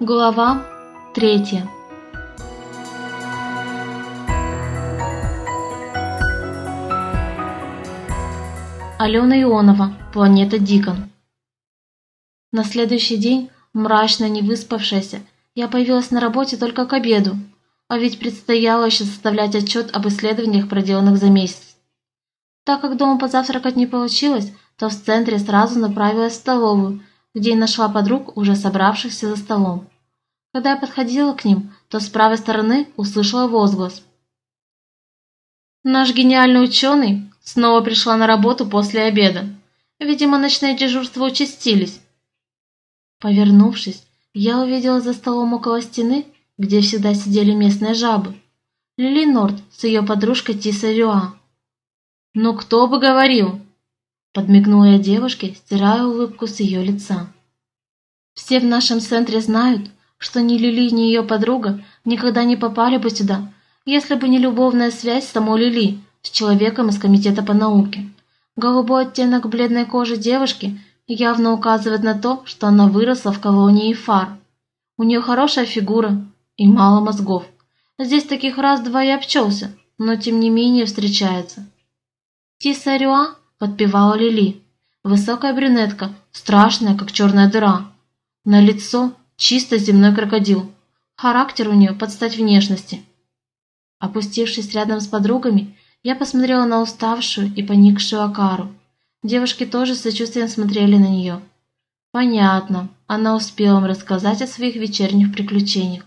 Глава третья Алена Ионова, планета Дикон На следующий день, мрачно не выспавшаяся, я появилась на работе только к обеду, а ведь предстояло еще составлять отчет об исследованиях, проделанных за месяц. Так как дома позавтракать не получилось, то в центре сразу направилась в столовую, где и нашла подруг, уже собравшихся за столом. Когда я подходила к ним, то с правой стороны услышала возглас. Наш гениальный ученый снова пришла на работу после обеда. Видимо, ночные дежурства участились. Повернувшись, я увидела за столом около стены, где всегда сидели местные жабы, Лили Норт с ее подружкой Тиса Рюа. «Ну кто бы говорил!» Подмигнула я девушке, стирая улыбку с ее лица. Все в нашем центре знают, что ни Лили, ни ее подруга никогда не попали бы сюда, если бы не любовная связь самой Лили с человеком из комитета по науке. Голубой оттенок бледной кожи девушки явно указывает на то, что она выросла в колонии Фар. У нее хорошая фигура и мало мозгов. Здесь таких раз-два и обчелся, но тем не менее встречается. Тиса Рюа подпевала Лили. Высокая брюнетка, страшная, как черная дыра. На лицо чисто земной крокодил. Характер у нее под стать внешности. Опустившись рядом с подругами, я посмотрела на уставшую и поникшую Акару. Девушки тоже с сочувствием смотрели на нее. Понятно, она успела им рассказать о своих вечерних приключениях.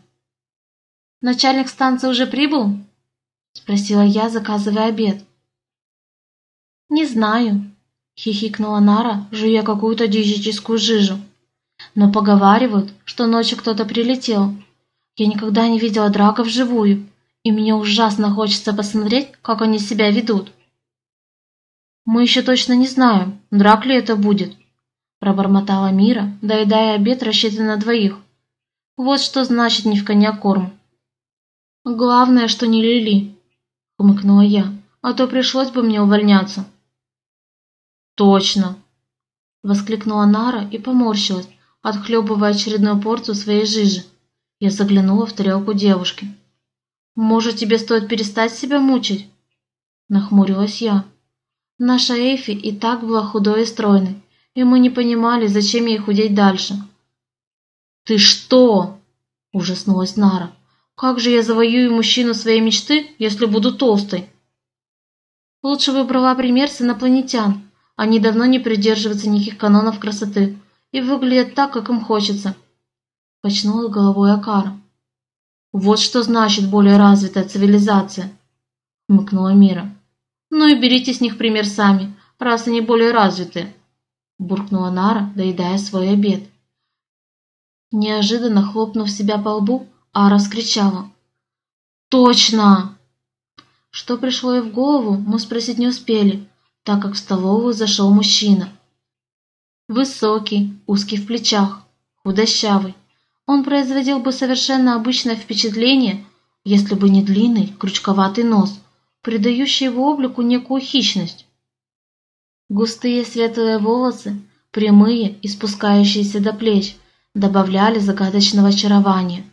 «Начальник станции уже прибыл?» – спросила я, заказывая обед. «Не знаю», — хихикнула Нара, жуя какую-то диетическую жижу. «Но поговаривают, что ночью кто-то прилетел. Я никогда не видела драка вживую, и мне ужасно хочется посмотреть, как они себя ведут». «Мы еще точно не знаем, драк ли это будет», — пробормотала Мира, доедая обед, рассчитанный на двоих. «Вот что значит не в коня корм». «Главное, что не Лили», — хмыкнула я, «а то пришлось бы мне увольняться». «Точно!» — воскликнула Нара и поморщилась, отхлебывая очередную порцию своей жижи. Я заглянула в тарелку девушки. «Может, тебе стоит перестать себя мучить?» Нахмурилась я. Наша Эйфи и так была худой и стройной, и мы не понимали, зачем ей худеть дальше. «Ты что?» – ужаснулась Нара. «Как же я завоюю мужчину своей мечты, если буду толстой?» Лучше бы брала пример с инопланетян, они давно не придерживаются никаких канонов красоты и выглядят так, как им хочется. Качнула головой Акара. Вот что значит более развитая цивилизация, хмыкнула Мира. Ну и берите с них пример сами, раз они более развитые, буркнула Нара, доедая свой обед. Неожиданно хлопнув себя по лбу, Ара скричала. «Точно!» Что пришло ей в голову, мы спросить не успели, так как в столовую зашел мужчина. Высокий, узкий в плечах, худощавый. Он производил бы совершенно обычное впечатление, если бы не длинный, крючковатый нос, придающий его облику некую хищность. Густые светлые волосы, прямые и спускающиеся до плеч, добавляли загадочного очарования.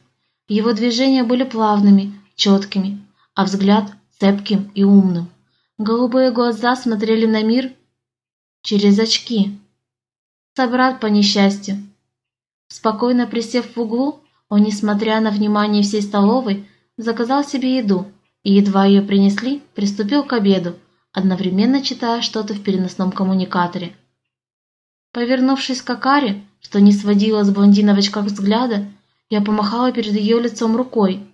Его движения были плавными, четкими, а взгляд цепким и умным. Голубые глаза смотрели на мир через очки. Собрат по несчастью. Спокойно присев в углу, он, несмотря на внимание всей столовой, заказал себе еду и, едва ее принесли, приступил к обеду, одновременно читая что-то в переносном коммуникаторе. Повернувшись к Акаре, что не сводила с очках взгляда, я помахала перед ее лицом рукой.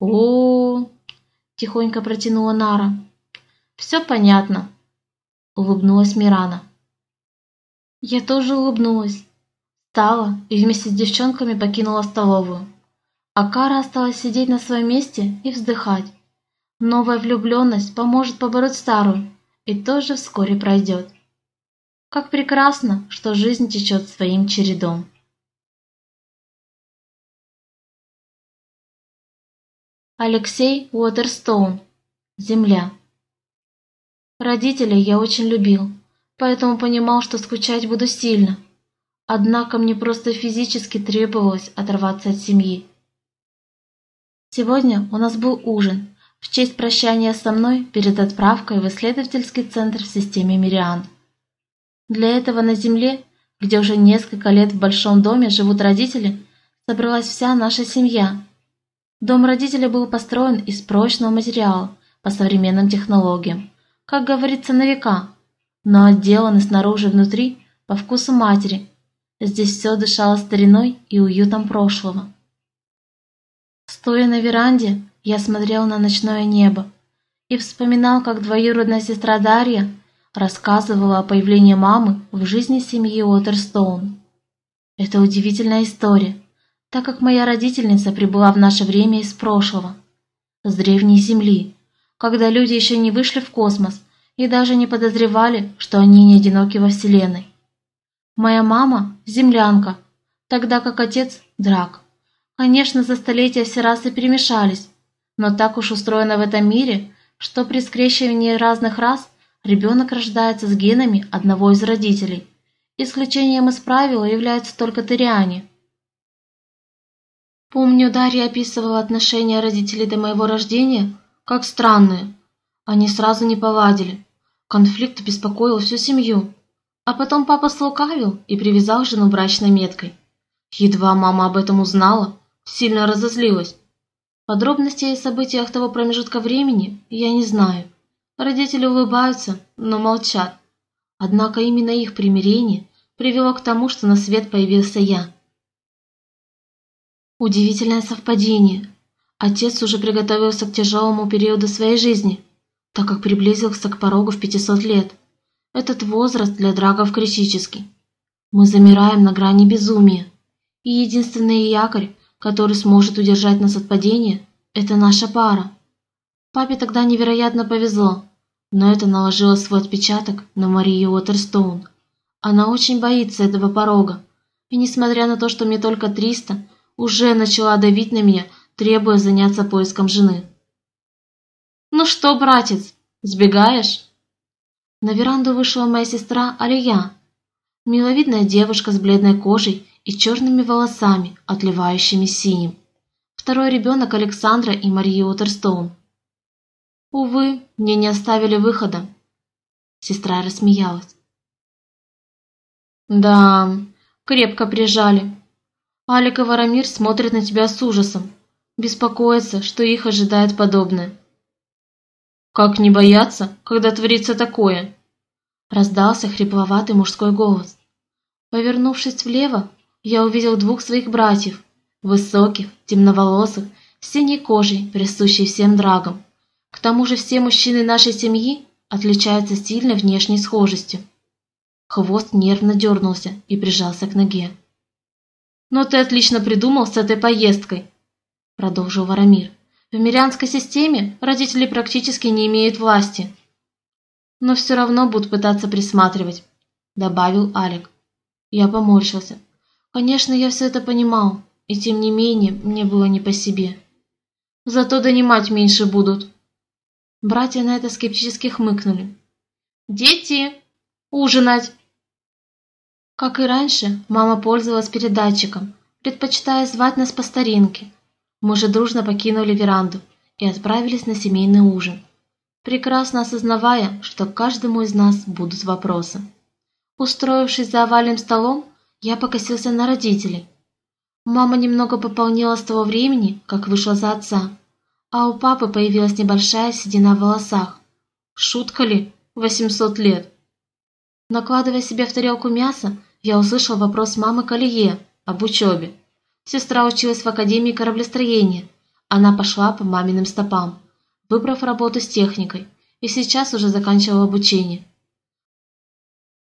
о, -о, -о тихонько протянула Нара. «Все понятно», — улыбнулась Мирана. Я тоже улыбнулась. Встала и вместе с девчонками покинула столовую. А Кара осталась сидеть на своем месте и вздыхать. Новая влюбленность поможет побороть старую и тоже вскоре пройдет. Как прекрасно, что жизнь течет своим чередом. Алексей Уотерстоун. Земля. Родителей я очень любил, поэтому понимал, что скучать буду сильно. Однако мне просто физически требовалось оторваться от семьи. Сегодня у нас был ужин в честь прощания со мной перед отправкой в исследовательский центр в системе Мириан. Для этого на Земле, где уже несколько лет в большом доме живут родители, собралась вся наша семья. Дом родителей был построен из прочного материала по современным технологиям, как говорится, на века, но отделан снаружи и внутри по вкусу матери. Здесь все дышало стариной и уютом прошлого. Стоя на веранде, я смотрел на ночное небо и вспоминал, как двоюродная сестра Дарья рассказывала о появлении мамы в жизни семьи Уотерстоун. Это удивительная история, так как моя родительница прибыла в наше время из прошлого, с древней Земли, когда люди еще не вышли в космос и даже не подозревали, что они не одиноки во Вселенной. Моя мама – землянка, тогда как отец – драк. Конечно, за столетия все расы перемешались, но так уж устроено в этом мире, что при скрещивании разных рас ребенок рождается с генами одного из родителей. Исключением из правила являются только тариане. Помню, Дарья описывала отношения родителей до моего рождения как странные. Они сразу не поладили. Конфликт беспокоил всю семью. А потом папа слукавил и привязал жену брачной меткой. Едва мама об этом узнала, сильно разозлилась. Подробностей о событиях того промежутка времени я не знаю. Родители улыбаются, но молчат. Однако именно их примирение привело к тому, что на свет появился я. Удивительное совпадение. Отец уже приготовился к тяжелому периоду своей жизни, так как приблизился к порогу в 500 лет. Этот возраст для драгов критический. Мы замираем на грани безумия. И единственный якорь, который сможет удержать нас от падения, это наша пара. Папе тогда невероятно повезло, но это наложило свой отпечаток на Марию Уотерстоун. Она очень боится этого порога, и несмотря на то, что мне только 300, уже начала давить на меня, требуя заняться поиском жены. «Ну что, братец, сбегаешь?» На веранду вышла моя сестра Алия, миловидная девушка с бледной кожей и черными волосами, отливающими синим. Второй ребенок Александра и Марии Уотерстоун. Увы, мне не оставили выхода. Сестра рассмеялась. Да, крепко прижали. Алик и Варамир смотрят на тебя с ужасом, беспокоятся, что их ожидает подобное. Как не бояться, когда творится такое? Раздался хрипловатый мужской голос. Повернувшись влево, я увидел двух своих братьев, высоких, темноволосых, с синей кожей, присущей всем драгам. К тому же все мужчины нашей семьи отличаются сильной внешней схожестью. Хвост нервно дернулся и прижался к ноге. «Но ты отлично придумал с этой поездкой», — продолжил Варамир. «В мирянской системе родители практически не имеют власти, но все равно будут пытаться присматривать», — добавил Алик. Я поморщился. Конечно, я все это понимал, и тем не менее мне было не по себе. Зато донимать меньше будут. Братья на это скептически хмыкнули. «Дети! Ужинать!» Как и раньше, мама пользовалась передатчиком, предпочитая звать нас по старинке. Мы же дружно покинули веранду и отправились на семейный ужин, прекрасно осознавая, что каждому из нас будут вопросы. Устроившись за овальным столом, я покосился на родителей. Мама немного пополнила с того времени, как вышла за отца, а у папы появилась небольшая седина в волосах. Шутка ли? 800 лет. Накладывая себе в тарелку мясо, я услышал вопрос мамы Калие об учебе. Сестра училась в Академии кораблестроения. Она пошла по маминым стопам, выбрав работу с техникой, и сейчас уже заканчивала обучение.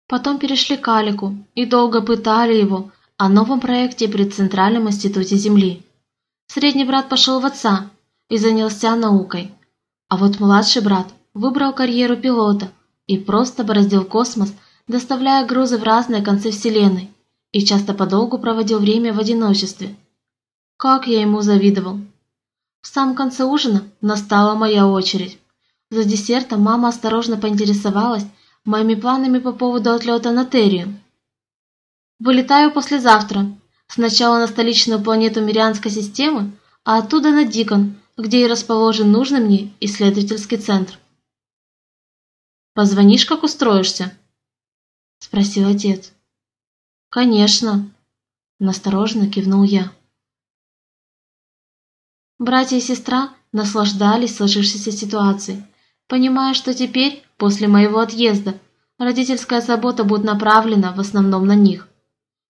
Потом перешли к Алику и долго пытали его о новом проекте при Центральном институте Земли. Средний брат пошел в отца и занялся наукой, а вот младший брат выбрал карьеру пилота и просто бороздил космос, доставляя грузы в разные концы Вселенной и часто подолгу проводил время в одиночестве. Как я ему завидовал! В самом конце ужина настала моя очередь. За десертом мама осторожно поинтересовалась, моими планами по поводу отлета на Террию. Вылетаю послезавтра. Сначала на столичную планету Мирианской системы, а оттуда на Дикон, где и расположен нужный мне исследовательский центр. «Позвонишь, как устроишься?» – спросил отец. «Конечно», – настороженно кивнул я. Братья и сестра наслаждались сложившейся ситуацией, понимая, что теперь, после моего отъезда, родительская забота будет направлена в основном на них.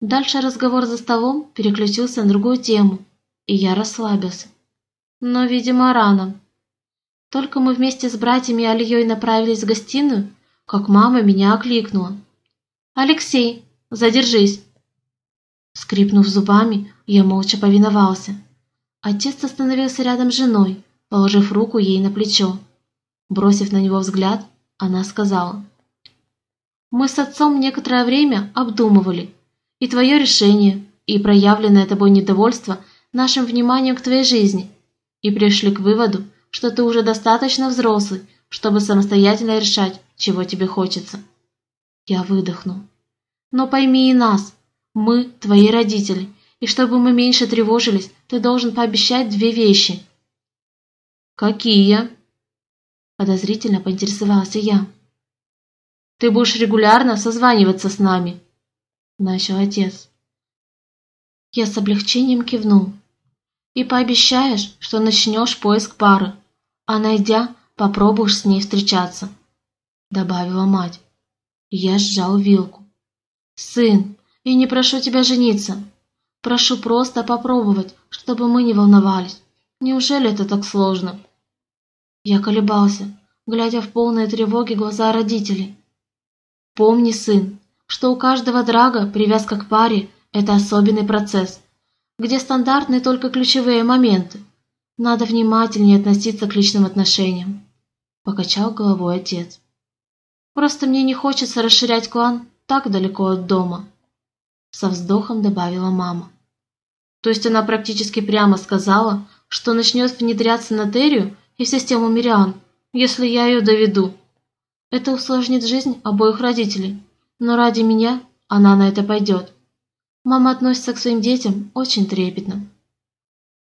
Дальше разговор за столом переключился на другую тему, и я расслабился. Но, видимо, рано. Только мы вместе с братьями и Алией направились в гостиную, как мама меня окликнула. «Алексей, задержись!» Скрипнув зубами, я молча повиновался. Отец остановился рядом с женой, положив руку ей на плечо. Бросив на него взгляд, она сказала. «Мы с отцом некоторое время обдумывали и твое решение, и проявленное тобой недовольство нашим вниманием к твоей жизни, и пришли к выводу, что ты уже достаточно взрослый, чтобы самостоятельно решать, чего тебе хочется». Я выдохнул. «Но пойми и нас, мы твои родители, и чтобы мы меньше тревожились, ты должен пообещать две вещи». «Какие?» Подозрительно поинтересовался я. «Ты будешь регулярно созваниваться с нами», — начал отец. Я с облегчением кивнул. «И пообещаешь, что начнешь поиск пары, а найдя, попробуешь с ней встречаться», — добавила мать. Я сжал вилку. «Сын, я не прошу тебя жениться. Прошу просто попробовать, чтобы мы не волновались. Неужели это так сложно?» Я колебался, глядя в полные тревоги глаза родителей. «Помни, сын, что у каждого драга привязка к паре – это особенный процесс, где стандартны только ключевые моменты. Надо внимательнее относиться к личным отношениям», – покачал головой отец. «Просто мне не хочется расширять клан так далеко от дома» со вздохом добавила мама. То есть она практически прямо сказала, что начнет внедряться на Терию и в систему Мириан, если я ее доведу. Это усложнит жизнь обоих родителей, но ради меня она на это пойдет. Мама относится к своим детям очень трепетно.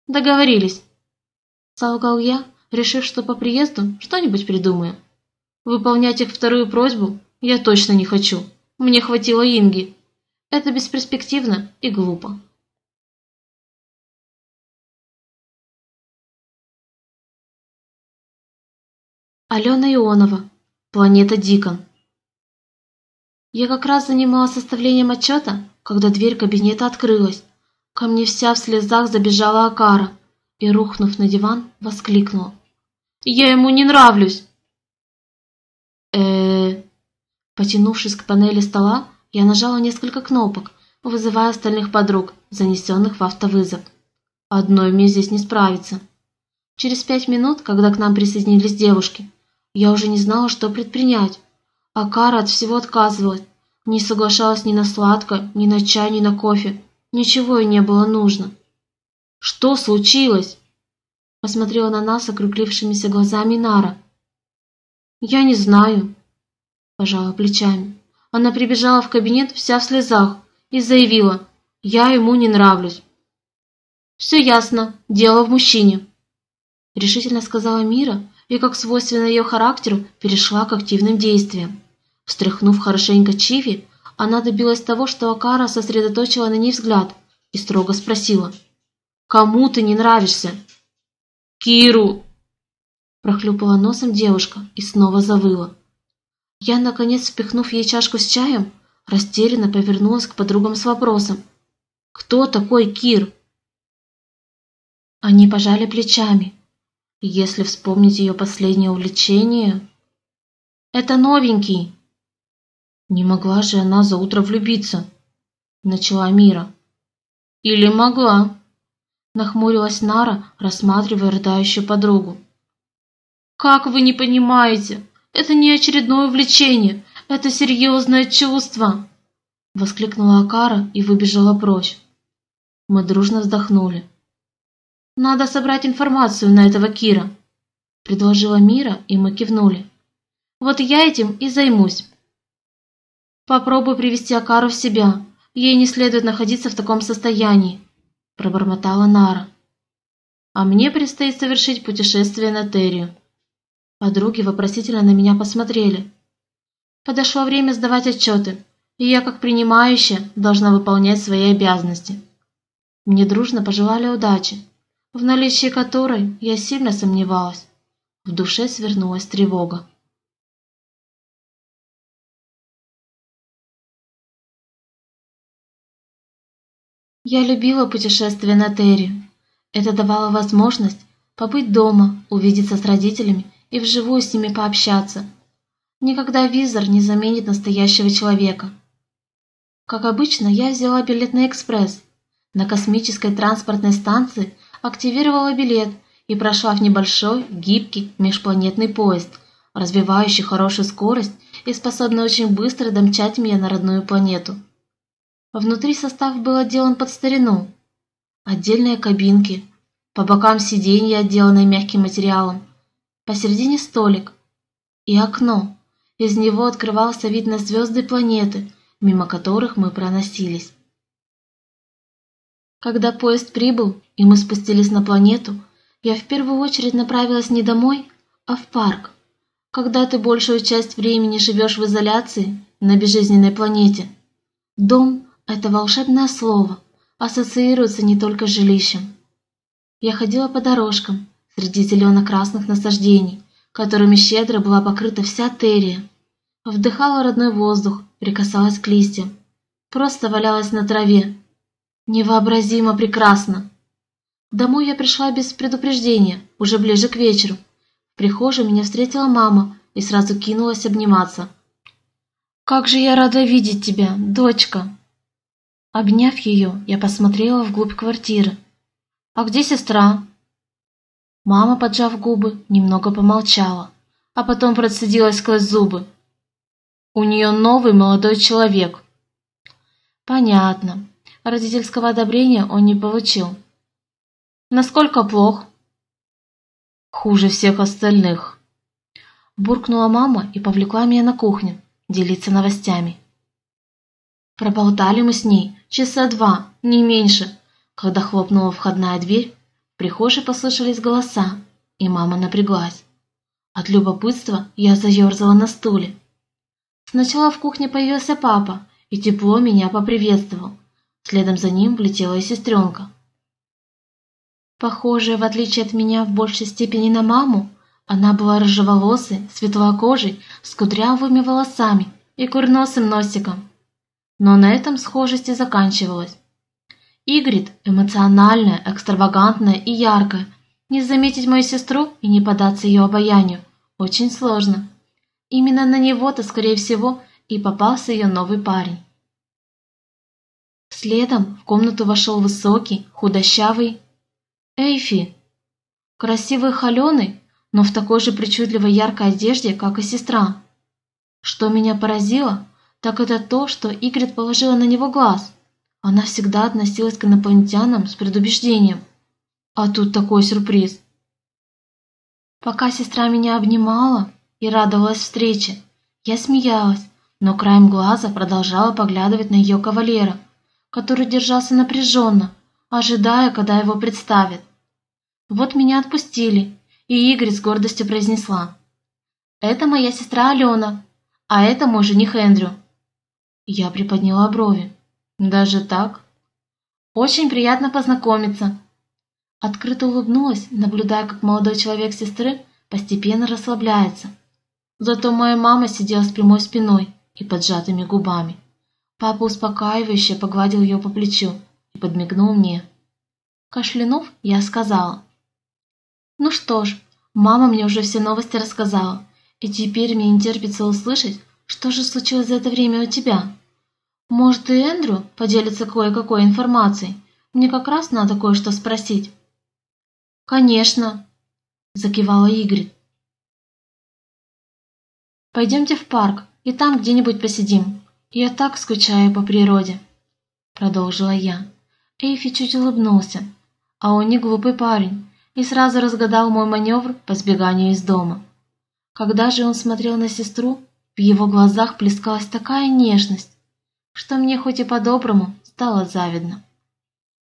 Договорились. Солгал я, решив, что по приезду что-нибудь придумаю. Выполнять их вторую просьбу я точно не хочу. Мне хватило Инги. Это бесперспективно и глупо. Алена Ионова. Планета Дикон. Я как раз занималась составлением отчета, когда дверь кабинета открылась. Ко мне вся в слезах забежала Акара и, рухнув на диван, воскликнула. «Я ему не нравлюсь!» э Потянувшись к панели стола, я нажала несколько кнопок, вызывая остальных подруг, занесенных в автовызов. Одной мне здесь не справиться. Через пять минут, когда к нам присоединились девушки, я уже не знала, что предпринять. А Кара от всего отказывалась. Не соглашалась ни на сладкое, ни на чай, ни на кофе. Ничего ей не было нужно. «Что случилось?» Посмотрела на нас округлившимися глазами Нара. «Я не знаю», – пожала плечами. Она прибежала в кабинет вся в слезах и заявила, «Я ему не нравлюсь». «Все ясно, дело в мужчине», — решительно сказала Мира и, как свойственно ее характеру, перешла к активным действиям. Встряхнув хорошенько Чиви, она добилась того, что Акара сосредоточила на ней взгляд и строго спросила, «Кому ты не нравишься?» «Киру!» Прохлюпала носом девушка и снова завыла. Я, наконец, впихнув ей чашку с чаем, растерянно повернулась к подругам с вопросом. «Кто такой Кир?» Они пожали плечами. Если вспомнить ее последнее увлечение... «Это новенький!» «Не могла же она за утро влюбиться!» Начала Мира. «Или могла?» Нахмурилась Нара, рассматривая рыдающую подругу. «Как вы не понимаете? Это не очередное увлечение, это серьезное чувство!» Воскликнула Акара и выбежала прочь. Мы дружно вздохнули. «Надо собрать информацию на этого Кира», — предложила Мира, и мы кивнули. «Вот я этим и займусь». «Попробуй привести Акару в себя. Ей не следует находиться в таком состоянии, пробормотала Нара. А мне предстоит совершить путешествие на Террию. Подруги вопросительно на меня посмотрели. Подошло время сдавать отчеты, и я, как принимающая, должна выполнять свои обязанности. Мне дружно пожелали удачи, в наличии которой я сильно сомневалась. В душе свернулась тревога. Я любила путешествия на Терри. Это давало возможность побыть дома, увидеться с родителями и вживую с ними пообщаться. Никогда визор не заменит настоящего человека. Как обычно, я взяла билет на экспресс. На космической транспортной станции активировала билет и прошла в небольшой, гибкий межпланетный поезд, развивающий хорошую скорость и способный очень быстро домчать меня на родную планету. Внутри состав был отделан под старину, Отдельные кабинки, по бокам сиденья, отделанные мягким материалом, посередине столик и окно. Из него открывался вид на звезды и планеты, мимо которых мы проносились. Когда поезд прибыл, и мы спустились на планету, я в первую очередь направилась не домой, а в парк. Когда ты большую часть времени живешь в изоляции на безжизненной планете, дом – это волшебное слово, ассоциируется не только с жилищем. Я ходила по дорожкам среди зелено-красных насаждений, которыми щедро была покрыта вся террия. Вдыхала родной воздух, прикасалась к листьям. Просто валялась на траве. Невообразимо прекрасно. Домой я пришла без предупреждения, уже ближе к вечеру. В прихожей меня встретила мама и сразу кинулась обниматься. «Как же я рада видеть тебя, дочка!» Обняв ее, я посмотрела вглубь квартиры. «А где сестра?» Мама, поджав губы, немного помолчала, а потом процедила сквозь зубы. «У нее новый молодой человек». «Понятно. Родительского одобрения он не получил». «Насколько плох?» «Хуже всех остальных». Буркнула мама и повлекла меня на кухню делиться новостями. Проболтали мы с ней часа два, не меньше. Когда хлопнула входная дверь, прихожей послышались голоса, и мама напряглась. От любопытства я заерзала на стуле. Сначала в кухне появился папа и тепло меня поприветствовал. Следом за ним влетела и сестренка. Похожая, в отличие от меня, в большей степени на маму, она была рыжеволосой, светлокожей, с кудрявыми волосами и курносым носиком. Но на этом схожесть и заканчивалась. Игрит эмоциональная, экстравагантная и яркая. Не заметить мою сестру и не податься ее обаянию очень сложно. Именно на него-то, скорее всего, и попался ее новый парень. Следом в комнату вошел высокий, худощавый Эйфи. Красивый холеный, но в такой же причудливой яркой одежде, как и сестра. Что меня поразило, так это то, что Игрит положила на него глаз. Она всегда относилась к инопланетянам с предубеждением. А тут такой сюрприз. Пока сестра меня обнимала и радовалась встрече, я смеялась, но краем глаза продолжала поглядывать на ее кавалера, который держался напряженно, ожидая, когда его представят. Вот меня отпустили, и Игорь с гордостью произнесла. «Это моя сестра Алена, а это мой жених Эндрю». Я приподняла брови. Даже так? Очень приятно познакомиться. Открыто улыбнулась, наблюдая, как молодой человек сестры постепенно расслабляется. Зато моя мама сидела с прямой спиной и поджатыми губами. Папа успокаивающе погладил ее по плечу и подмигнул мне. Кашлянув, я сказала. «Ну что ж, мама мне уже все новости рассказала, и теперь мне не терпится услышать, что же случилось за это время у тебя? Может, и Эндрю поделится кое-какой информацией? Мне как раз надо кое-что спросить». «Конечно», – закивала Игорь. «Пойдемте в парк и там где-нибудь посидим. Я так скучаю по природе», – продолжила я. Эйфи чуть улыбнулся, а он не глупый парень, и сразу разгадал мой маневр по сбеганию из дома. Когда же он смотрел на сестру, в его глазах плескалась такая нежность. Что мне хоть и по-доброму стало завидно.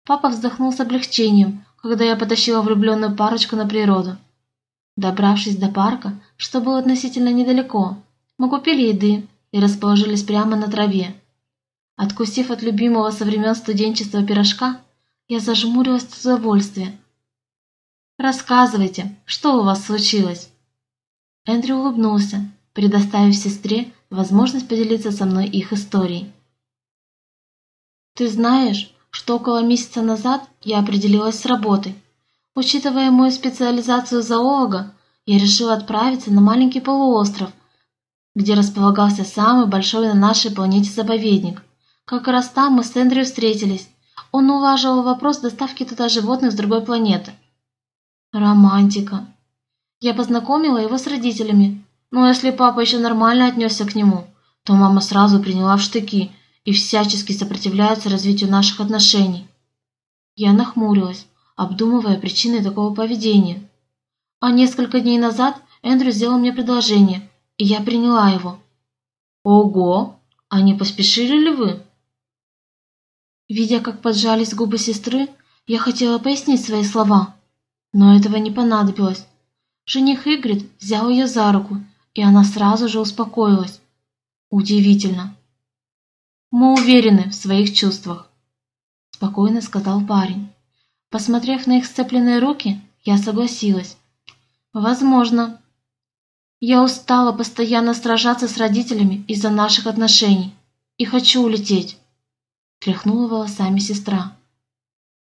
Папа вздохнул с облегчением, когда я потащила влюбленную парочку на природу. Добравшись до парка, что было относительно недалеко, мы купили еды и расположились прямо на траве. Откусив от любимого со времен студенчества пирожка, я зажмурилась от удовольствия. «Рассказывайте, что у вас случилось?» Эндрю улыбнулся, предоставив сестре возможность поделиться со мной их историей. «Ты знаешь, что около месяца назад я определилась с работой. Учитывая мою специализацию зоолога, я решила отправиться на маленький полуостров, где располагался самый большой на нашей планете заповедник. Как раз там мы с Эндрю встретились. Он улаживал вопрос доставки туда животных с другой планеты. Романтика. Я познакомила его с родителями, но если папа еще нормально отнесся к нему, то мама сразу приняла в штыки и всячески сопротивляется развитию наших отношений. Я нахмурилась, обдумывая причины такого поведения. А несколько дней назад Эндрю сделал мне предложение, и я приняла его. Ого! А не поспешили ли вы? Видя, как поджались губы сестры, я хотела пояснить свои слова, но этого не понадобилось. Жених Игрит взял ее за руку, и она сразу же успокоилась. Удивительно. Мы уверены в своих чувствах, спокойно сказал парень. Посмотрев на их сцепленные руки, я согласилась. Возможно. Я устала постоянно сражаться с родителями из-за наших отношений и хочу улететь. Тряхнула волосами сестра.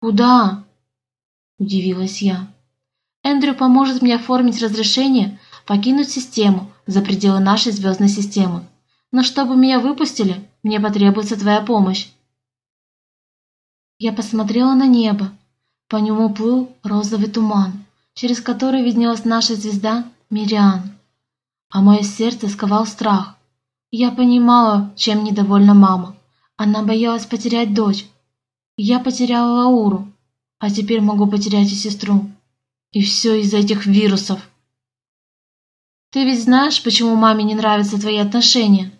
Куда? Удивилась я. Эндрю поможет мне оформить разрешение покинуть систему за пределы нашей звездной системы. Но чтобы меня выпустили, мне потребуется твоя помощь. Я посмотрела на небо. По нему плыл розовый туман через который виднелась наша звезда Мириан. А мое сердце сковал страх. Я понимала, чем недовольна мама. Она боялась потерять дочь. Я потеряла Лауру, а теперь могу потерять и сестру. И все из-за этих вирусов. Ты ведь знаешь, почему маме не нравятся твои отношения?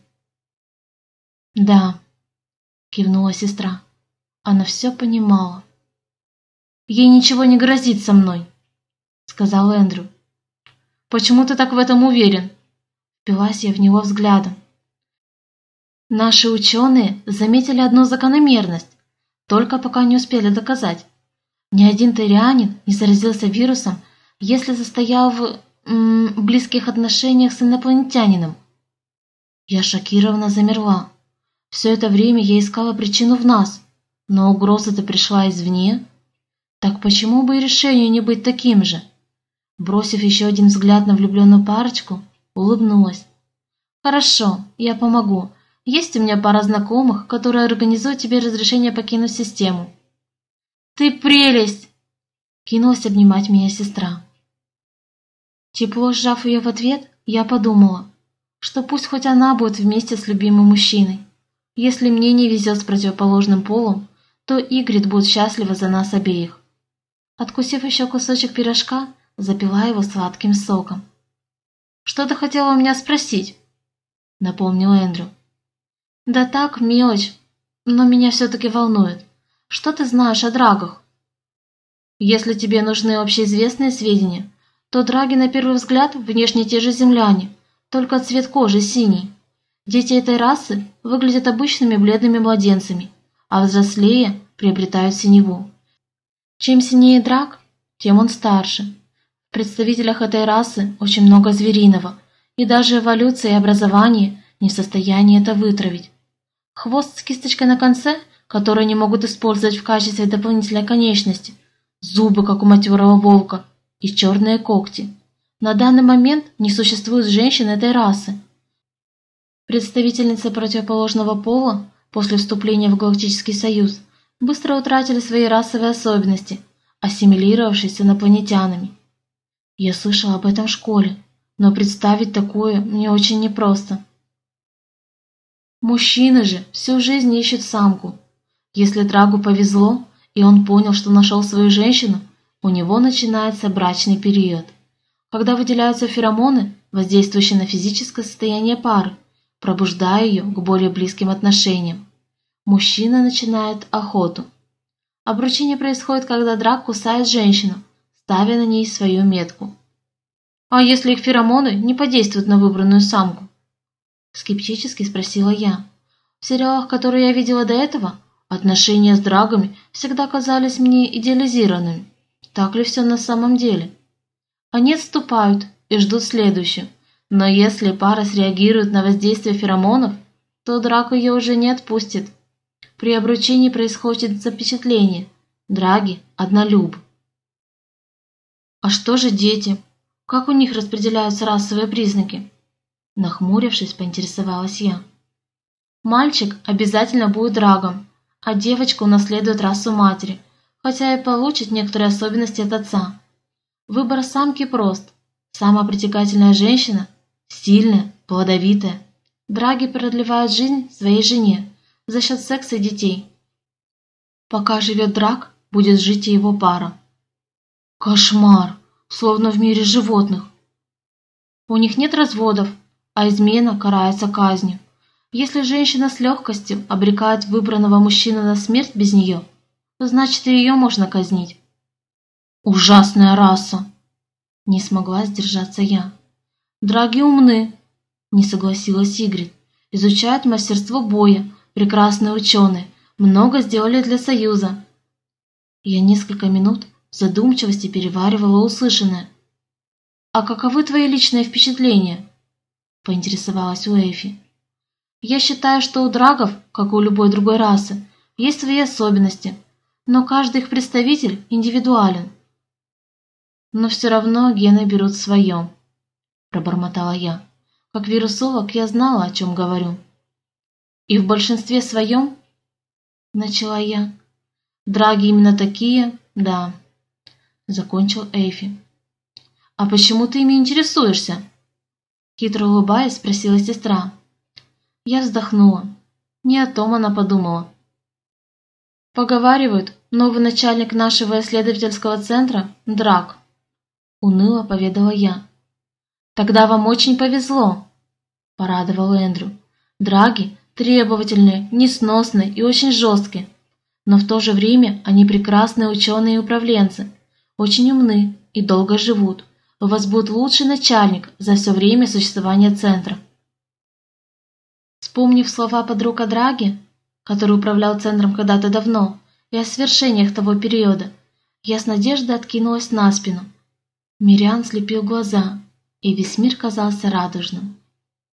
Да, кивнула сестра. Она все понимала. Ей ничего не грозит со мной сказал Эндрю. «Почему ты так в этом уверен?» Впилась я в него взглядом. Наши ученые заметили одну закономерность, только пока не успели доказать. Ни один тарианин не заразился вирусом, если состоял в м, близких отношениях с инопланетянином. Я шокированно замерла. Все это время я искала причину в нас, но угроза-то пришла извне. Так почему бы и решению не быть таким же? Бросив еще один взгляд на влюбленную парочку, улыбнулась. «Хорошо, я помогу. Есть у меня пара знакомых, которые организуют тебе разрешение покинуть систему». «Ты прелесть!» Кинулась обнимать меня сестра. Тепло сжав ее в ответ, я подумала, что пусть хоть она будет вместе с любимым мужчиной. Если мне не везет с противоположным полом, то Игрит будет счастлива за нас обеих. Откусив еще кусочек пирожка, запила его сладким соком. «Что ты хотела у меня спросить?» — напомнил Эндрю. «Да так, мелочь, но меня все-таки волнует. Что ты знаешь о драгах?» «Если тебе нужны общеизвестные сведения, то драги на первый взгляд внешне те же земляне, только цвет кожи синий. Дети этой расы выглядят обычными бледными младенцами, а взрослее приобретают синеву. Чем синее драк, тем он старше, в представителях этой расы очень много звериного, и даже эволюция и образование не в состоянии это вытравить. Хвост с кисточкой на конце, который они могут использовать в качестве дополнительной конечности, зубы, как у матерого волка, и черные когти. На данный момент не существует женщин этой расы. Представительницы противоположного пола после вступления в Галактический Союз быстро утратили свои расовые особенности, ассимилировавшись с инопланетянами. Я слышала об этом в школе, но представить такое мне очень непросто. Мужчины же всю жизнь ищут самку. Если Драгу повезло, и он понял, что нашел свою женщину, у него начинается брачный период, когда выделяются феромоны, воздействующие на физическое состояние пары, пробуждая ее к более близким отношениям. мужчина начинает охоту. Обручение происходит, когда драк кусает женщину, ставя на ней свою метку. «А если их феромоны не подействуют на выбранную самку?» Скептически спросила я. В сериалах, которые я видела до этого, отношения с драгами всегда казались мне идеализированными. Так ли все на самом деле? Они отступают и ждут следующую. Но если пара среагирует на воздействие феромонов, то драк ее уже не отпустит. При обручении происходит запечатление. Драги – однолюб. А что же дети? Как у них распределяются расовые признаки? Нахмурившись, поинтересовалась я. Мальчик обязательно будет драгом, а девочка унаследует расу матери, хотя и получит некоторые особенности от отца. Выбор самки прост. Самая притягательная женщина, сильная, плодовитая. Драги продлевают жизнь своей жене за счет секса и детей. Пока живет драк, будет жить и его пара. Кошмар, словно в мире животных. У них нет разводов, а измена карается казнью. Если женщина с легкостью обрекает выбранного мужчину на смерть без нее, значит и ее можно казнить. Ужасная раса! Не смогла сдержаться я. Драги умны, не согласилась Игрит. Изучают мастерство боя, прекрасные ученые, много сделали для Союза. Я несколько минут в задумчивости переваривала услышанное. «А каковы твои личные впечатления?» – поинтересовалась у Эйфи. «Я считаю, что у драгов, как и у любой другой расы, есть свои особенности, но каждый их представитель индивидуален. Но все равно гены берут свое», – пробормотала я. Как вирусолог я знала, о чем говорю. «И в большинстве своем?» – начала я. «Драги именно такие, да», закончил Эйфи. «А почему ты ими интересуешься?» Хитро улыбаясь, спросила сестра. Я вздохнула. Не о том она подумала. «Поговаривают, новый начальник нашего исследовательского центра – Драк», – уныло поведала я. «Тогда вам очень повезло», – порадовал Эндрю. «Драги требовательные, несносные и очень жесткие, но в то же время они прекрасные ученые и управленцы, очень умны и долго живут. У вас будет лучший начальник за все время существования центра. Вспомнив слова подруг о Драге, который управлял центром когда-то давно, и о свершениях того периода, я с надеждой откинулась на спину. Мириан слепил глаза, и весь мир казался радужным.